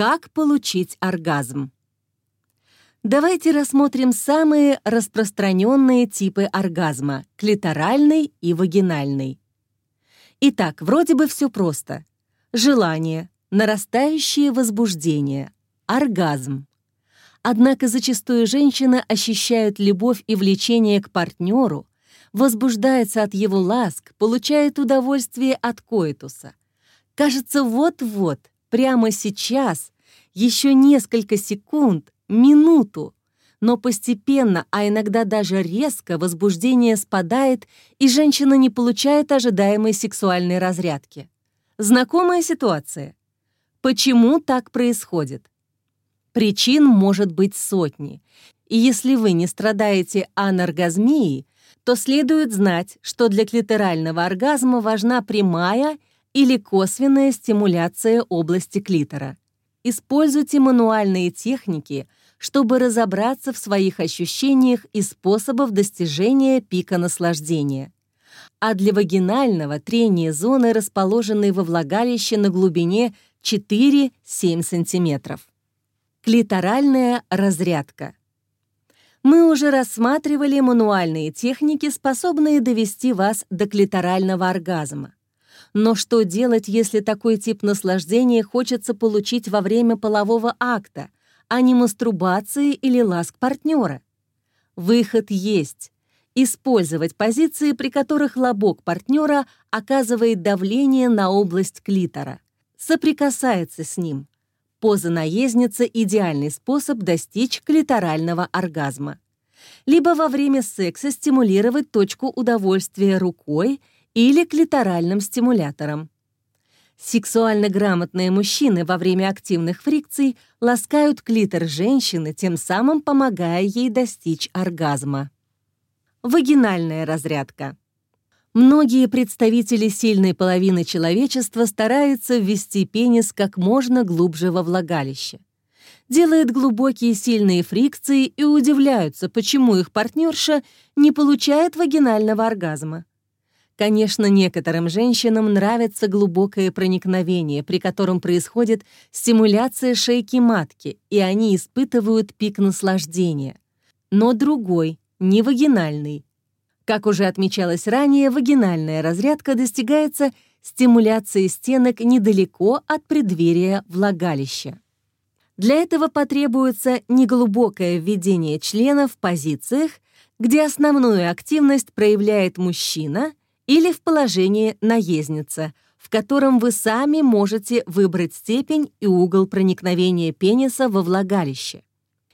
Как получить оргазм? Давайте рассмотрим самые распространенные типы оргазма — клиторальный и вагинальный. Итак, вроде бы все просто. Желание, нарастающее возбуждение, оргазм. Однако зачастую женщины ощущают любовь и влечение к партнеру, возбуждается от его ласк, получает удовольствие от коитуса. Кажется, вот-вот, прямо сейчас, еще несколько секунд, минуту, но постепенно, а иногда даже резко, возбуждение спадает, и женщина не получает ожидаемой сексуальной разрядки. Знакомая ситуация. Почему так происходит? Причин может быть сотни, и если вы не страдаете аноргазмией, то следует знать, что для клиторального оргазма важна прямая или косвенная стимуляция области клитора. Используйте мануальные техники, чтобы разобраться в своих ощущениях и способах достижения пика наслаждения. А для вагинального трение зоны, расположенной во влагалище на глубине 4-7 см. Клиторальная разрядка. Мы уже рассматривали мануальные техники, способные довести вас до клиторального оргазма. Но что делать, если такой тип наслаждения хочется получить во время полового акта, а не мастурбации или ласк партнера? Выход есть. Использовать позиции, при которых лобок партнера оказывает давление на область клитора, соприкасается с ним. Поза наездницы — идеальный способ достичь клиторального оргазма. Либо во время секса стимулировать точку удовольствия рукой или клиторальным стимулятором. Сексуально грамотные мужчины во время активных фрикций ласкают клитор женщины, тем самым помогая ей достичь оргазма. Вагинальная разрядка. Многие представители сильной половины человечества стараются ввести пенис как можно глубже во влагалище. Делают глубокие сильные фрикции и удивляются, почему их партнерша не получает вагинального оргазма. Конечно, некоторым женщинам нравится глубокое проникновение, при котором происходит стимуляция шейки матки, и они испытывают пик наслаждения. Но другой, не вагинальный, как уже отмечалось ранее, вагинальная разрядка достигается стимуляцией стенок недалеко от преддверия влагалища. Для этого потребуется неглубокое введение члена в позициях, где основную активность проявляет мужчина или в положении наездница, в котором вы сами можете выбрать степень и угол проникновения пениса во влагалище.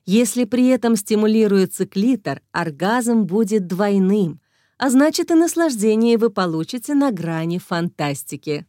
Если при этом стимулируется клитор, оргазм будет двойным, а значит и наслаждение вы получите на грани фантастики.